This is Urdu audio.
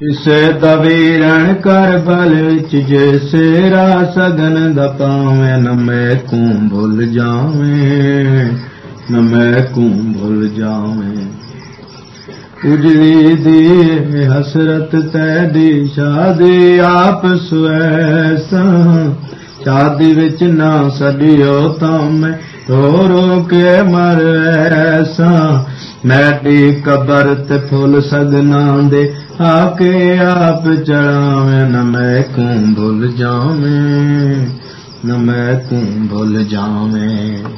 اسے دویرن کر بل وچ جیسے را سگن دا پاویں نہ میں کوں بھول جاویں، نہ میں کوں بھول جاویں۔ اجڑی دی حسرت تیری شادی آپ سویسا شادی وچ نہ سڈیو تم رو رو کے مر ایسا میڈی قبر تے پھول سگنا دے آ کے آپ چڑھاویں نہ میں کوں بھول جاویں نہ میں کوں بھول جاویں